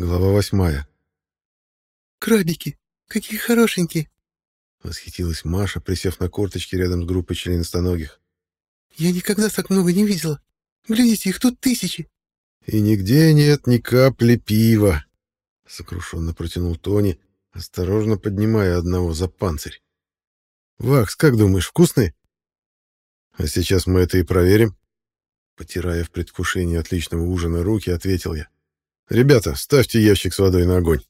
Глава восьмая. «Крабики! Какие хорошенькие!» Восхитилась Маша, присев на корточки рядом с группой членистоногих. «Я никогда так много не видела. Глядите, их тут тысячи!» «И нигде нет ни капли пива!» Сокрушенно протянул Тони, осторожно поднимая одного за панцирь. «Вакс, как думаешь, вкусные?» «А сейчас мы это и проверим». Потирая в предвкушении отличного ужина руки, ответил я. «Ребята, ставьте ящик с водой на огонь.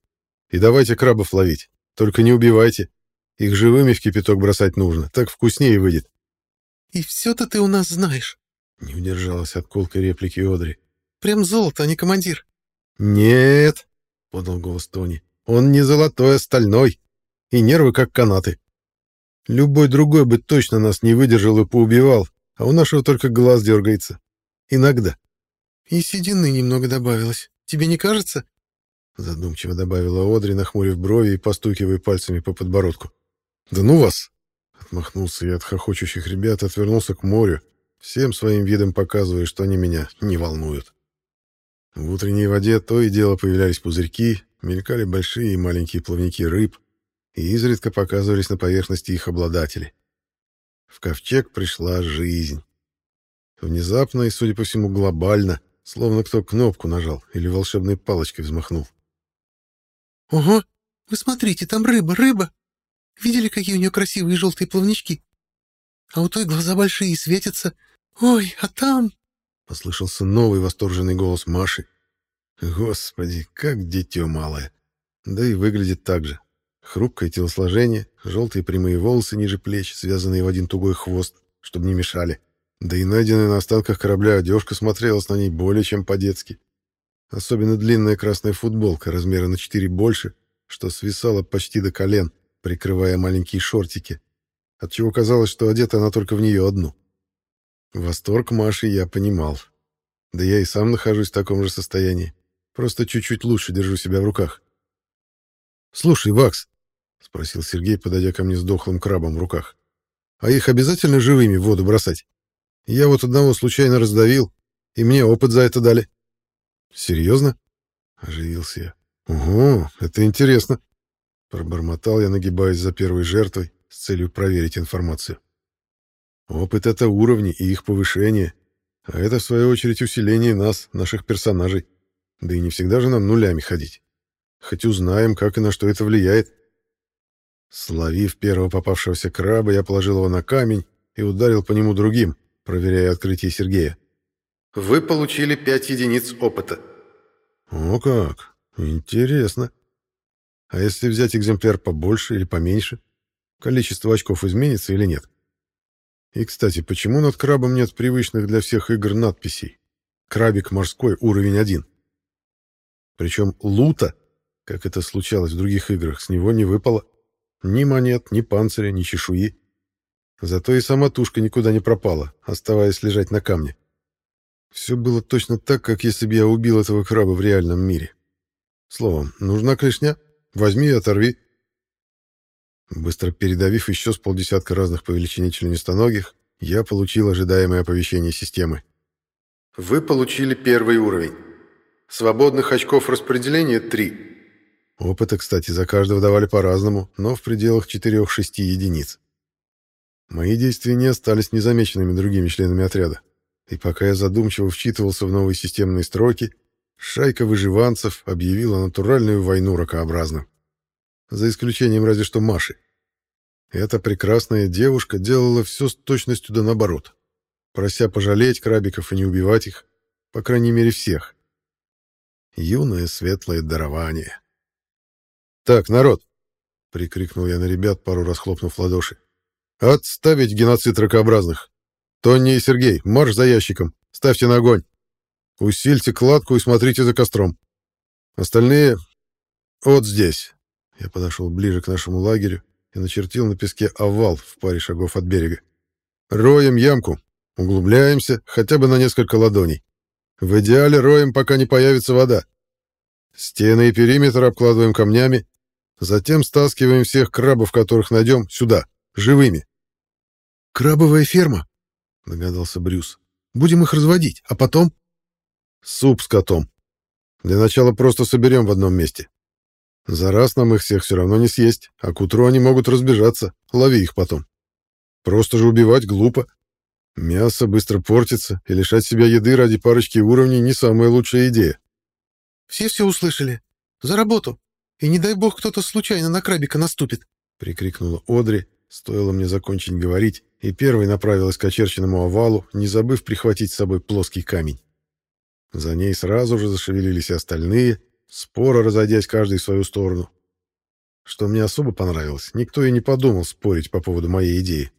И давайте крабов ловить. Только не убивайте. Их живыми в кипяток бросать нужно. Так вкуснее выйдет». «И все-то ты у нас знаешь», — не удержалась от колкой реплики Одри. «Прям золото, а не командир». «Нет», — подал голос Тони. «Он не золотой, а стальной. И нервы как канаты. Любой другой бы точно нас не выдержал и поубивал, а у нашего только глаз дергается. Иногда». «И седины немного добавилось. Тебе не кажется?» Задумчиво добавила Одри, нахмурив брови и постукивая пальцами по подбородку. «Да ну вас!» Отмахнулся я от хохочущих ребят, отвернулся к морю, всем своим видом показывая, что они меня не волнуют. В утренней воде то и дело появлялись пузырьки, мелькали большие и маленькие плавники рыб, и изредка показывались на поверхности их обладатели. В ковчег пришла жизнь. Внезапно и, судя по всему, глобально, Словно кто кнопку нажал или волшебной палочкой взмахнул. «Ого! Вы смотрите, там рыба, рыба! Видели, какие у нее красивые желтые плавнички? А у той глаза большие и светятся. Ой, а там...» Послышался новый восторженный голос Маши. «Господи, как дитё малое! Да и выглядит так же. Хрупкое телосложение, желтые прямые волосы ниже плеч, связанные в один тугой хвост, чтобы не мешали. Да и найденная на останках корабля одежка смотрелась на ней более чем по-детски. Особенно длинная красная футболка, размера на 4 больше, что свисала почти до колен, прикрывая маленькие шортики, отчего казалось, что одета она только в нее одну. Восторг Маши я понимал. Да я и сам нахожусь в таком же состоянии. Просто чуть-чуть лучше держу себя в руках. «Слушай, Вакс», — спросил Сергей, подойдя ко мне с дохлым крабом в руках, «а их обязательно живыми в воду бросать?» Я вот одного случайно раздавил, и мне опыт за это дали. Серьезно? Оживился я. Ого, это интересно. Пробормотал я, нагибаясь за первой жертвой с целью проверить информацию. Опыт — это уровни и их повышение, а это, в свою очередь, усиление нас, наших персонажей. Да и не всегда же нам нулями ходить. Хоть узнаем, как и на что это влияет. Словив первого попавшегося краба, я положил его на камень и ударил по нему другим, проверяя открытие Сергея. «Вы получили пять единиц опыта». «О как! Интересно. А если взять экземпляр побольше или поменьше, количество очков изменится или нет? И, кстати, почему над крабом нет привычных для всех игр надписей? Крабик морской, уровень один. Причем лута, как это случалось в других играх, с него не выпало. Ни монет, ни панциря, ни чешуи. Зато и сама тушка никуда не пропала, оставаясь лежать на камне. Все было точно так, как если бы я убил этого краба в реальном мире. Словом, нужна клешня? Возьми и оторви. Быстро передавив еще с полдесятка разных по величине членистоногих, я получил ожидаемое оповещение системы. Вы получили первый уровень. Свободных очков распределения — три. Опыта, кстати, за каждого давали по-разному, но в пределах 4-6 единиц. Мои действия не остались незамеченными другими членами отряда. И пока я задумчиво вчитывался в новые системные строки, шайка выживанцев объявила натуральную войну ракообразным. За исключением разве что Маши. Эта прекрасная девушка делала все с точностью да наоборот, прося пожалеть крабиков и не убивать их, по крайней мере всех. Юное светлое дарование. «Так, народ!» — прикрикнул я на ребят, пару раз хлопнув ладоши. «Отставить геноцид ракообразных! Тони и Сергей, марш за ящиком! Ставьте на огонь! Усильте кладку и смотрите за костром! Остальные... вот здесь!» Я подошел ближе к нашему лагерю и начертил на песке овал в паре шагов от берега. «Роем ямку, углубляемся хотя бы на несколько ладоней. В идеале роем, пока не появится вода. Стены и периметр обкладываем камнями, затем стаскиваем всех крабов, которых найдем, сюда, живыми. «Крабовая ферма», — догадался Брюс. «Будем их разводить, а потом...» «Суп с котом», Для начала просто соберем в одном месте. За раз нам их всех все равно не съесть, а к утру они могут разбежаться. Лови их потом. Просто же убивать глупо. Мясо быстро портится, и лишать себя еды ради парочки уровней не самая лучшая идея. «Все все услышали. За работу. И не дай бог кто-то случайно на крабика наступит», — прикрикнула Одри. Стоило мне закончить говорить, и первой направилась к очерченному овалу, не забыв прихватить с собой плоский камень. За ней сразу же зашевелились и остальные, споро разойдясь каждый в свою сторону. Что мне особо понравилось, никто и не подумал спорить по поводу моей идеи.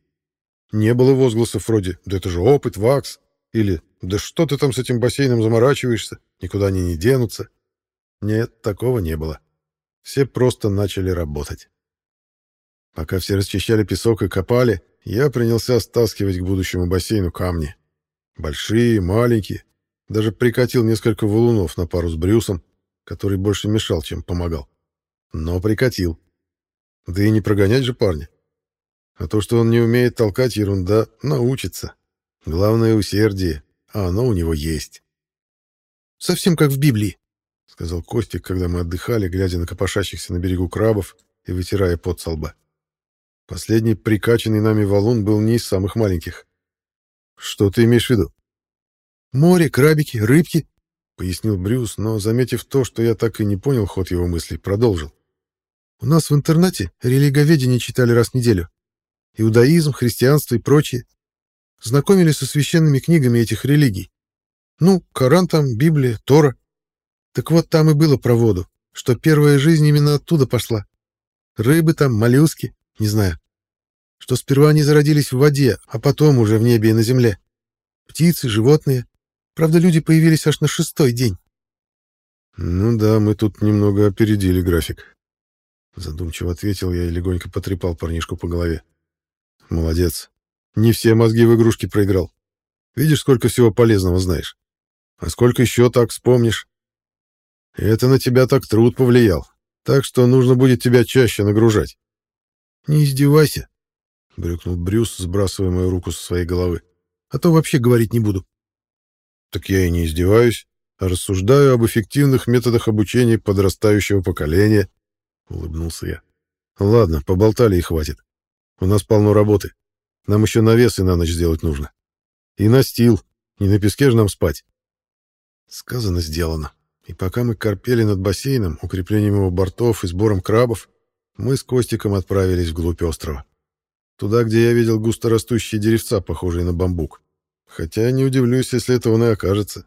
Не было возгласов вроде «да это же опыт, вакс» или «да что ты там с этим бассейном заморачиваешься, никуда они не денутся». Нет, такого не было. Все просто начали работать. Пока все расчищали песок и копали, я принялся стаскивать к будущему бассейну камни. Большие, маленькие. Даже прикатил несколько валунов на пару с Брюсом, который больше мешал, чем помогал. Но прикатил. Да и не прогонять же парня. А то, что он не умеет толкать ерунда, научится. Главное — усердие, а оно у него есть. «Совсем как в Библии», — сказал Костик, когда мы отдыхали, глядя на копошащихся на берегу крабов и вытирая пот со лба. Последний прикачанный нами валун был не из самых маленьких. Что ты имеешь в виду? Море, крабики, рыбки, пояснил Брюс, но, заметив то, что я так и не понял ход его мыслей, продолжил. У нас в интернете религоведение читали раз в неделю. Иудаизм, христианство и прочее. Знакомились со священными книгами этих религий. Ну, Коран там, Библия, Тора. Так вот там и было про воду, что первая жизнь именно оттуда пошла. Рыбы там, моллюски. Не знаю. Что сперва они зародились в воде, а потом уже в небе и на земле. Птицы, животные. Правда, люди появились аж на шестой день. Ну да, мы тут немного опередили график. Задумчиво ответил я и легонько потрепал парнишку по голове. Молодец. Не все мозги в игрушки проиграл. Видишь, сколько всего полезного знаешь. А сколько еще так вспомнишь. Это на тебя так труд повлиял. Так что нужно будет тебя чаще нагружать. «Не издевайся», — брюкнул Брюс, сбрасывая мою руку со своей головы. «А то вообще говорить не буду». «Так я и не издеваюсь, а рассуждаю об эффективных методах обучения подрастающего поколения», — улыбнулся я. «Ладно, поболтали и хватит. У нас полно работы. Нам еще навесы на ночь сделать нужно. И настил. Не на песке же нам спать». Сказано, сделано. И пока мы корпели над бассейном, укреплением его бортов и сбором крабов, мы с Костиком отправились вглубь острова. Туда, где я видел густорастущие деревца, похожие на бамбук. Хотя не удивлюсь, если это он и окажется.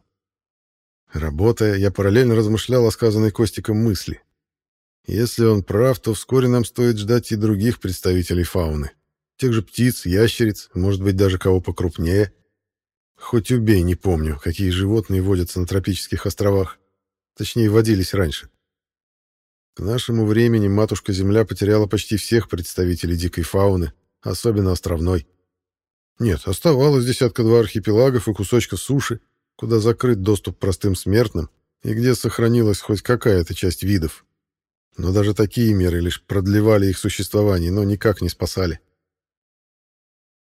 Работая, я параллельно размышлял о сказанной Костиком мысли. Если он прав, то вскоре нам стоит ждать и других представителей фауны. Тех же птиц, ящериц, может быть, даже кого покрупнее. Хоть убей, не помню, какие животные водятся на тропических островах. Точнее, водились раньше. К нашему времени матушка-Земля потеряла почти всех представителей дикой фауны, особенно островной. Нет, оставалось десятка-два архипелагов и кусочка суши, куда закрыт доступ простым смертным и где сохранилась хоть какая-то часть видов. Но даже такие меры лишь продлевали их существование, но никак не спасали.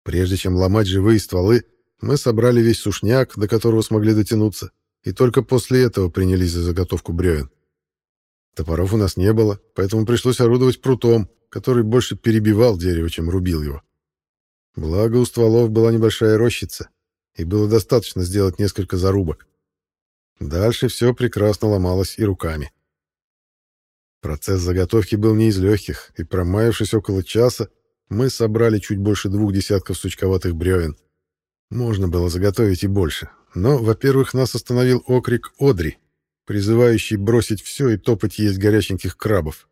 Прежде чем ломать живые стволы, мы собрали весь сушняк, до которого смогли дотянуться, и только после этого принялись за заготовку бревен. Топоров у нас не было, поэтому пришлось орудовать прутом, который больше перебивал дерево, чем рубил его. Благо у стволов была небольшая рощица, и было достаточно сделать несколько зарубок. Дальше все прекрасно ломалось и руками. Процесс заготовки был не из легких, и, промаявшись около часа, мы собрали чуть больше двух десятков сучковатых бревен. Можно было заготовить и больше, но, во-первых, нас остановил окрик Одри, призывающий бросить все и топать есть горяченьких крабов.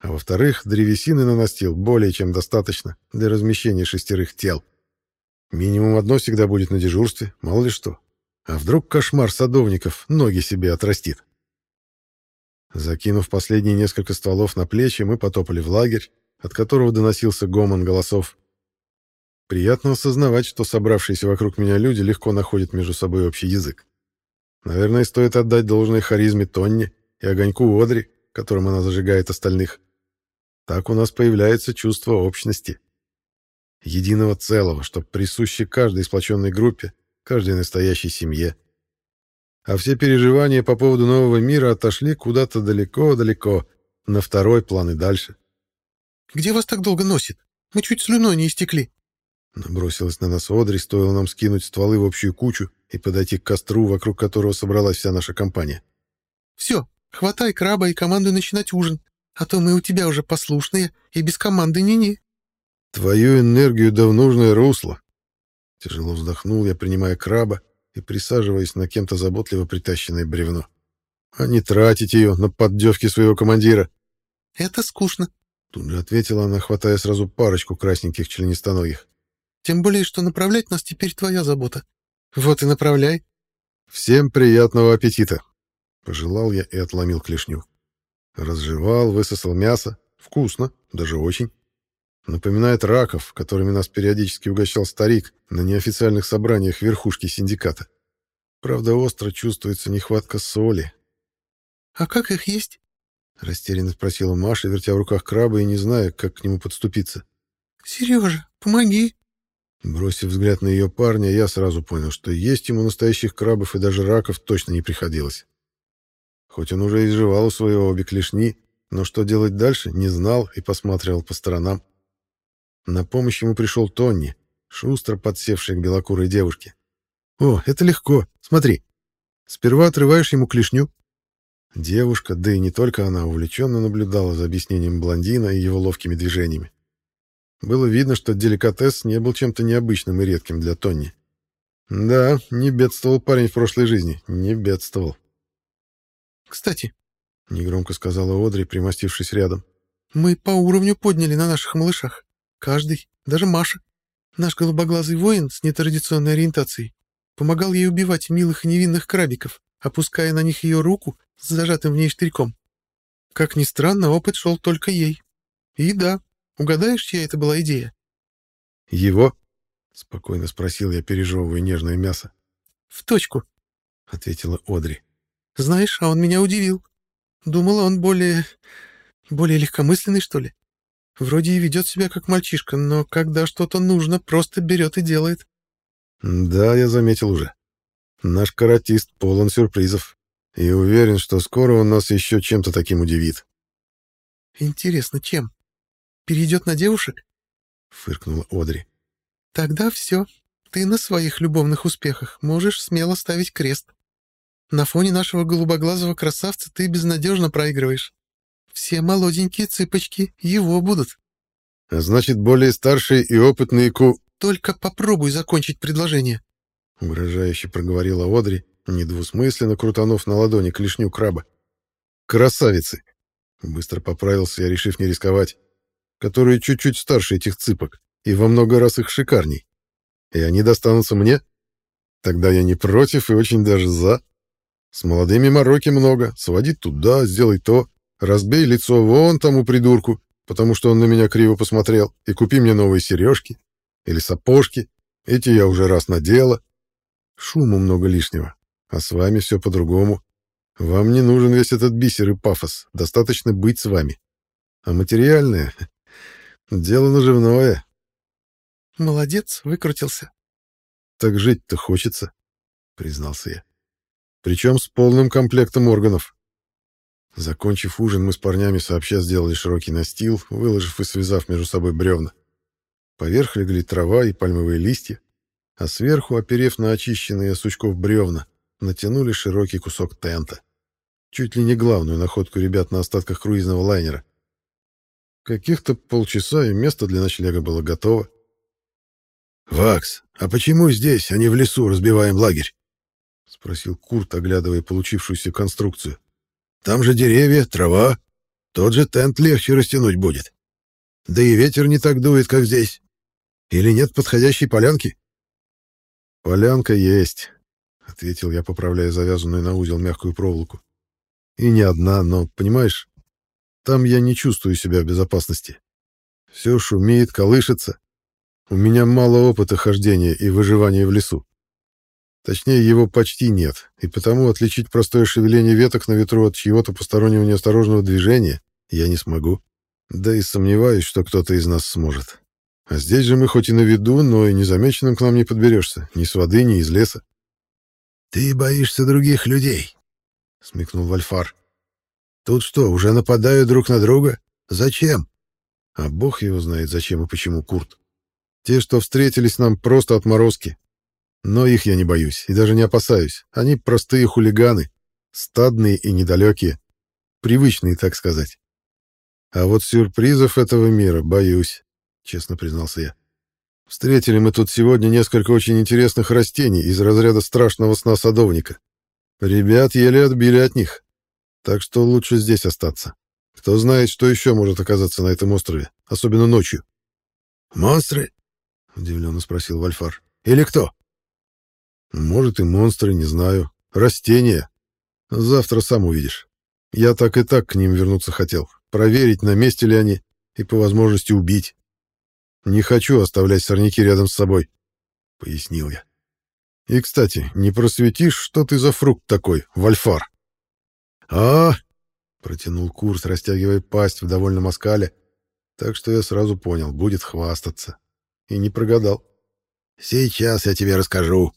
А во-вторых, древесины на настил более чем достаточно для размещения шестерых тел. Минимум одно всегда будет на дежурстве, мало ли что. А вдруг кошмар садовников ноги себе отрастит? Закинув последние несколько стволов на плечи, мы потопали в лагерь, от которого доносился гомон голосов. Приятно осознавать, что собравшиеся вокруг меня люди легко находят между собой общий язык. Наверное, стоит отдать должное харизме Тонни и огоньку Одри, которым она зажигает остальных. Так у нас появляется чувство общности. Единого целого, что присуще каждой сплоченной группе, каждой настоящей семье. а все переживания по поводу нового мира отошли куда-то далеко-далеко, на второй план и дальше. «Где вас так долго носит? Мы чуть слюной не истекли». Набросилась на нас Одри, стоило нам скинуть стволы в общую кучу и подойти к костру, вокруг которого собралась вся наша компания. «Все, хватай краба и командуй начинать ужин, а то мы у тебя уже послушные и без команды ни-ни». «Твою энергию да в нужное русло!» Тяжело вздохнул я, принимая краба и присаживаясь на кем-то заботливо притащенное бревно. «А не тратить ее на поддевки своего командира!» «Это скучно», — тут же ответила она, хватая сразу парочку красненьких членистоногих. «Тем более, что направлять нас теперь твоя забота. Вот и направляй». «Всем приятного аппетита!» — пожелал я и отломил клешню. Разжевал, высосал мясо. Вкусно, даже очень. Напоминает раков, которыми нас периодически угощал старик на неофициальных собраниях верхушки синдиката. Правда, остро чувствуется нехватка соли. «А как их есть?» — растерянно спросила Маша, вертя в руках краба и не зная, как к нему подступиться. «Сережа, помоги!» Бросив взгляд на ее парня, я сразу понял, что есть ему настоящих крабов и даже раков точно не приходилось. Хоть он уже изживал у своего обе клешни, но что делать дальше, не знал и посматривал по сторонам. На помощь ему пришел Тонни, шустро подсевший к белокурой девушке. «О, это легко. Смотри. Сперва отрываешь ему клешню». Девушка, да и не только она, увлеченно наблюдала за объяснением блондина и его ловкими движениями. Было видно, что деликатес не был чем-то необычным и редким для Тонни. Да, не бедствовал парень в прошлой жизни, не бедствовал. «Кстати», — негромко сказала Одри, примостившись рядом, — «мы по уровню подняли на наших малышах. Каждый, даже Маша. Наш голубоглазый воин с нетрадиционной ориентацией помогал ей убивать милых и невинных крабиков, опуская на них ее руку с зажатым в ней штырьком. Как ни странно, опыт шел только ей. И да, угадаешь, чья это была идея? «Его?» — спокойно спросил я, пережевывая нежное мясо. «В точку», — ответила Одри. «Знаешь, а он меня удивил. Думала, он более... более легкомысленный, что ли. Вроде и ведет себя как мальчишка, но когда что-то нужно, просто берет и делает. Да, я заметил уже. Наш каратист полон сюрпризов. И уверен, что скоро он нас еще чем-то таким удивит. Интересно, чем? Перейдет на девушек? Фыркнула Одри. Тогда все. Ты на своих любовных успехах можешь смело ставить крест. На фоне нашего голубоглазого красавца ты безнадежно проигрываешь. Все молоденькие цыпочки его будут. А значит, более старшие и опытные ку... Только попробуй закончить предложение. Угрожающе проговорила Одри, недвусмысленно крутанув на ладони клешню краба. Красавицы! Быстро поправился я, решив не рисковать. Которые чуть-чуть старше этих цыпок, и во много раз их шикарней. И они достанутся мне? Тогда я не против и очень даже за. С молодыми мороки много, своди туда, сделай то. Разбей лицо вон тому придурку, потому что он на меня криво посмотрел, и купи мне новые сережки или сапожки. Эти я уже раз надела. Шума много лишнего, а с вами все по-другому. Вам не нужен весь этот бисер и пафос, достаточно быть с вами. А материальное — дело наживное. Молодец, выкрутился. Так жить-то хочется, признался я. Причем с полным комплектом органов. Закончив ужин, мы с парнями сообща сделали широкий настил, выложив и связав между собой бревна. Поверх легли трава и пальмовые листья, а сверху, оперев на очищенные сучков бревна, натянули широкий кусок тента. Чуть ли не главную находку ребят на остатках круизного лайнера. Каких-то полчаса, и место для ночлега было готово. «Вакс, а почему здесь, а не в лесу, разбиваем лагерь?» — спросил Курт, оглядывая получившуюся конструкцию. Там же деревья, трава. Тот же тент легче растянуть будет. Да и ветер не так дует, как здесь. Или нет подходящей полянки? Полянка есть, ответил я, поправляя завязанную на узел мягкую проволоку. И не одна, но, понимаешь, там я не чувствую себя в безопасности. Все шумит, колышется. У меня мало опыта хождения и выживания в лесу. Точнее, его почти нет, и потому отличить простое шевеление веток на ветру от чьего-то постороннего неосторожного движения я не смогу. Да и сомневаюсь, что кто-то из нас сможет. А здесь же мы хоть и на виду, но и незамеченным к нам не подберешься, ни с воды, ни из леса. «Ты боишься других людей», — смекнул Вальфар. «Тут что, уже нападают друг на друга? Зачем?» А бог его знает, зачем и почему, Курт. Те, что встретились нам, просто отморозки. Но их я не боюсь и даже не опасаюсь. Они простые хулиганы, стадные и недалекие, привычные, так сказать. А вот сюрпризов этого мира боюсь, честно признался я. Встретили мы тут сегодня несколько очень интересных растений из разряда страшного сна садовника. Ребят еле отбили от них. Так что лучше здесь остаться. Кто знает, что еще может оказаться на этом острове, особенно ночью. «Монстры?» — удивленно спросил Вальфар. «Или кто?» «Может, и монстры, не знаю. Растения. Завтра сам увидишь. Я так и так к ним вернуться хотел. Проверить, на месте ли они, и по возможности убить. Не хочу оставлять сорняки рядом с собой», — пояснил я. «И, кстати, не просветишь, что ты за фрукт такой, Вальфар?» «А, Протянул Курс, растягивая пасть в довольном оскале, так что я сразу понял, будет хвастаться. И не прогадал. «Сейчас я тебе расскажу».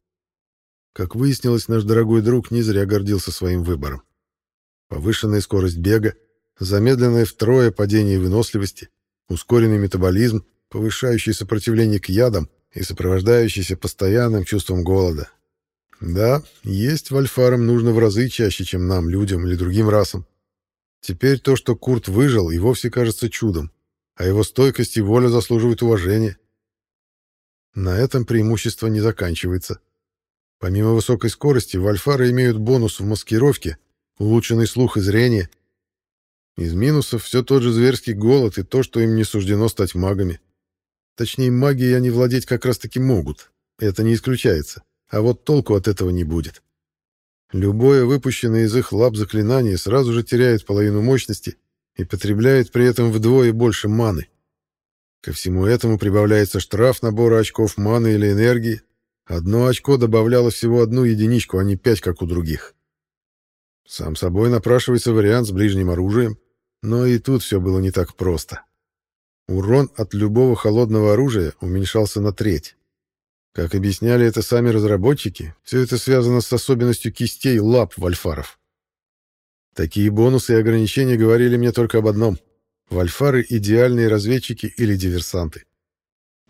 Как выяснилось, наш дорогой друг не зря гордился своим выбором. Повышенная скорость бега, замедленное втрое падение выносливости, ускоренный метаболизм, повышающий сопротивление к ядам и сопровождающийся постоянным чувством голода. Да, есть вольфарам нужно в разы чаще, чем нам, людям или другим расам. Теперь то, что Курт выжил, и вовсе кажется чудом, а его стойкость и воля заслуживают уважения. На этом преимущество не заканчивается. Помимо высокой скорости, вольфары имеют бонус в маскировке, улучшенный слух и зрение. Из минусов все тот же зверский голод и то, что им не суждено стать магами. Точнее, магией они владеть как раз-таки могут. Это не исключается. А вот толку от этого не будет. Любое выпущенное из их лап заклинание сразу же теряет половину мощности и потребляет при этом вдвое больше маны. Ко всему этому прибавляется штраф набора очков маны или энергии. Одно очко добавляло всего одну единичку, а не пять, как у других. Сам собой напрашивается вариант с ближним оружием, но и тут все было не так просто. Урон от любого холодного оружия уменьшался на треть. Как объясняли это сами разработчики, все это связано с особенностью кистей лап вольфаров. Такие бонусы и ограничения говорили мне только об одном. Вольфары — идеальные разведчики или диверсанты.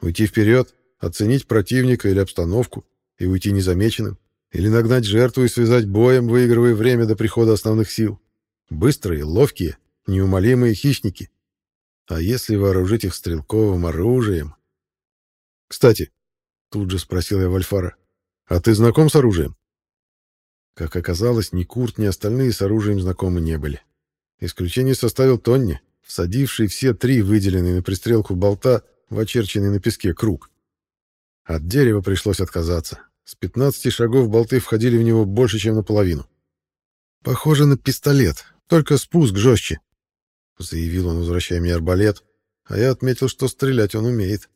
Уйти вперед, оценить противника или обстановку и уйти незамеченным, или нагнать жертву и связать боем, выигрывая время до прихода основных сил. Быстрые, ловкие, неумолимые хищники. А если вооружить их стрелковым оружием? Кстати, Тут же спросил я Вальфара. «А ты знаком с оружием?» Как оказалось, ни Курт, ни остальные с оружием знакомы не были. Исключение составил Тонни, всадивший все три выделенные на пристрелку болта в очерченный на песке круг. От дерева пришлось отказаться. С 15 шагов болты входили в него больше, чем наполовину. «Похоже на пистолет, только спуск жестче», — заявил он, возвращая мне арбалет, а я отметил, что стрелять он умеет.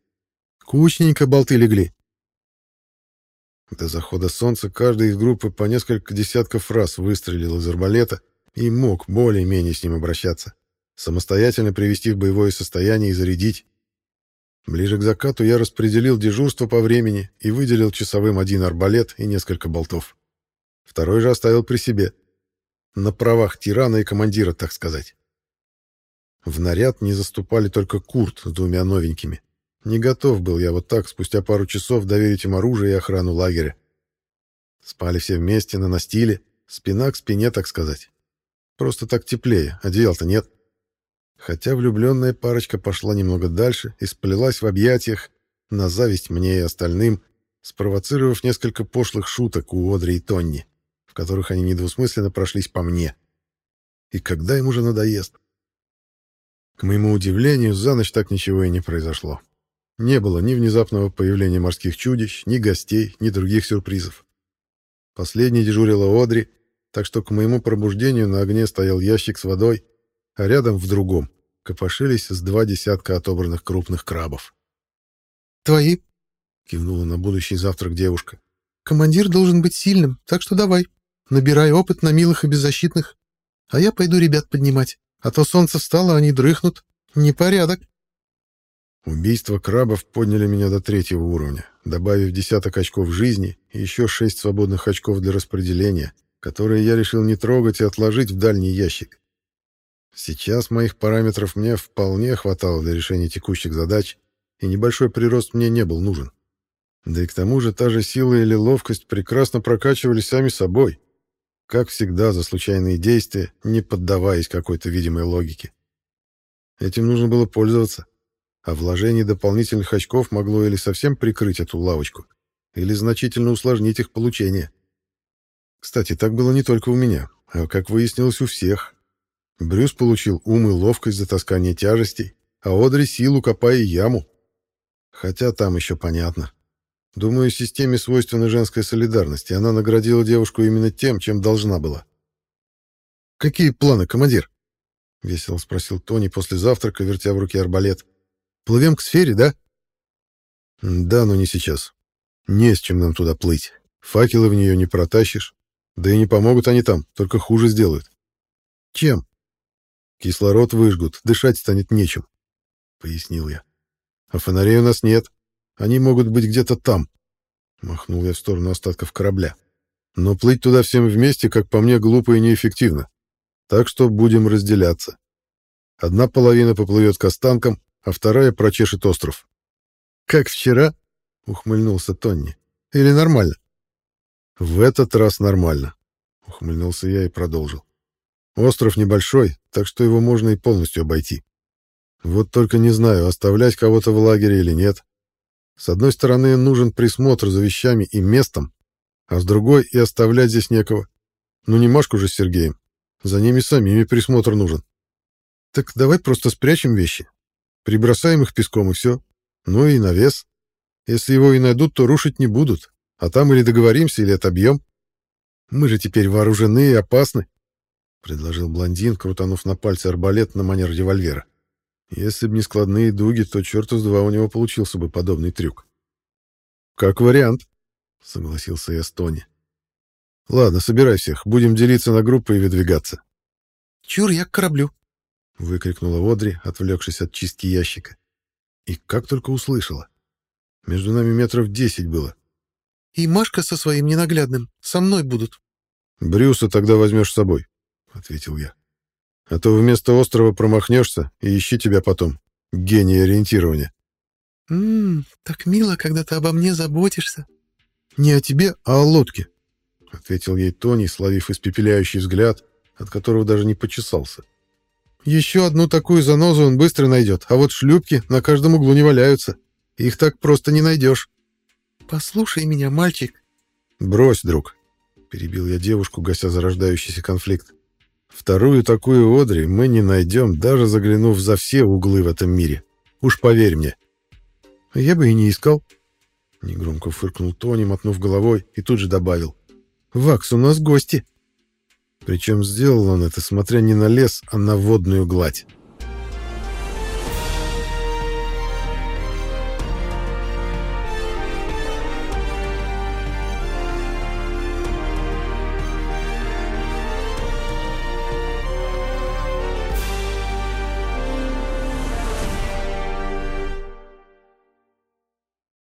«Кучненько болты легли. До захода солнца каждый из группы по несколько десятков раз выстрелил из арбалета и мог более-менее с ним обращаться, самостоятельно привести в боевое состояние и зарядить. Ближе к закату я распределил дежурство по времени и выделил часовым один арбалет и несколько болтов. Второй же оставил при себе. На правах тирана и командира, так сказать. В наряд не заступали только Курт с двумя новенькими. Не готов был я вот так спустя пару часов доверить им оружие и охрану лагеря. Спали все вместе на настиле, спина к спине, так сказать. Просто так теплее, одеял-то нет. Хотя влюбленная парочка пошла немного дальше и сплелась в объятиях, на зависть мне и остальным, спровоцировав несколько пошлых шуток у Одри и Тонни, в которых они недвусмысленно прошлись по мне. И когда им уже надоест? К моему удивлению, за ночь так ничего и не произошло. Не было ни внезапного появления морских чудищ, ни гостей, ни других сюрпризов. Последней дежурила Одри, так что к моему пробуждению на огне стоял ящик с водой, а рядом в другом копошились с два десятка отобранных крупных крабов. «Твои?» — кивнула на будущий завтрак девушка. «Командир должен быть сильным, так что давай, набирай опыт на милых и беззащитных, а я пойду ребят поднимать, а то солнце встало, они дрыхнут. Непорядок». Убийства крабов подняли меня до третьего уровня, добавив десяток очков жизни и еще шесть свободных очков для распределения, которые я решил не трогать и отложить в дальний ящик. Сейчас моих параметров мне вполне хватало для решения текущих задач, и небольшой прирост мне не был нужен. Да и к тому же та же сила или ловкость прекрасно прокачивались сами собой, как всегда за случайные действия, не поддаваясь какой-то видимой логике. Этим нужно было пользоваться, а вложение дополнительных очков могло или совсем прикрыть эту лавочку, или значительно усложнить их получение. Кстати, так было не только у меня, а, как выяснилось, у всех. Брюс получил ум и ловкость за таскание тяжестей, а Одри — силу, копая яму. Хотя там еще понятно. Думаю, системе свойственна женская солидарность, и она наградила девушку именно тем, чем должна была. «Какие планы, командир?» — весело спросил Тони после завтрака, вертя в руке арбалет. «Плывем к сфере, да?» «Да, но не сейчас. Не с чем нам туда плыть. Факелы в нее не протащишь. Да и не помогут они там, только хуже сделают». «Чем?» «Кислород выжгут, дышать станет нечем», — пояснил я. «А фонарей у нас нет. Они могут быть где-то там. Махнул я в сторону остатков корабля. Но плыть туда всем вместе, как по мне, глупо и неэффективно. Так что будем разделяться. Одна половина поплывет к останкам, а вторая прочешет остров. «Как вчера?» — ухмыльнулся Тонни. «Или нормально?» «В этот раз нормально», — ухмыльнулся я и продолжил. «Остров небольшой, так что его можно и полностью обойти. Вот только не знаю, оставлять кого-то в лагере или нет. С одной стороны, нужен присмотр за вещами и местом, а с другой и оставлять здесь некого. Ну не Машку же с Сергеем. За ними самими присмотр нужен. Так давай просто спрячем вещи. Прибросаем их песком и все. Ну и навес. Если его и найдут, то рушить не будут. А там или договоримся, или отобьем. Мы же теперь вооружены и опасны, — предложил блондин, крутанув на пальце арбалет на манер револьвера. Если б не складные дуги, то черта с два у него получился бы подобный трюк. «Как вариант», — согласился я с Тони. «Ладно, собирай всех, будем делиться на группы и выдвигаться». «Чур, я к кораблю», — выкрикнула Одри, отвлекшись от чистки ящика. И как только услышала. Между нами метров десять было. «И Машка со своим ненаглядным со мной будут». «Брюса тогда возьмешь с собой», — ответил я. А то вместо острова промахнешься и ищи тебя потом. Гений ориентирования. «Ммм, так мило, когда ты обо мне заботишься». «Не о тебе, а о лодке», — ответил ей Тони, словив испепеляющий взгляд, от которого даже не почесался. «Еще одну такую занозу он быстро найдет, а вот шлюпки на каждом углу не валяются. Их так просто не найдешь». «Послушай меня, мальчик». «Брось, друг», — перебил я девушку, гася зарождающийся конфликт. Вторую такую Одри мы не найдем, даже заглянув за все углы в этом мире. Уж поверь мне. Я бы и не искал. Негромко фыркнул Тони, мотнув головой, и тут же добавил. «Вакс, у нас гости!» Причем сделал он это, смотря не на лес, а на водную гладь.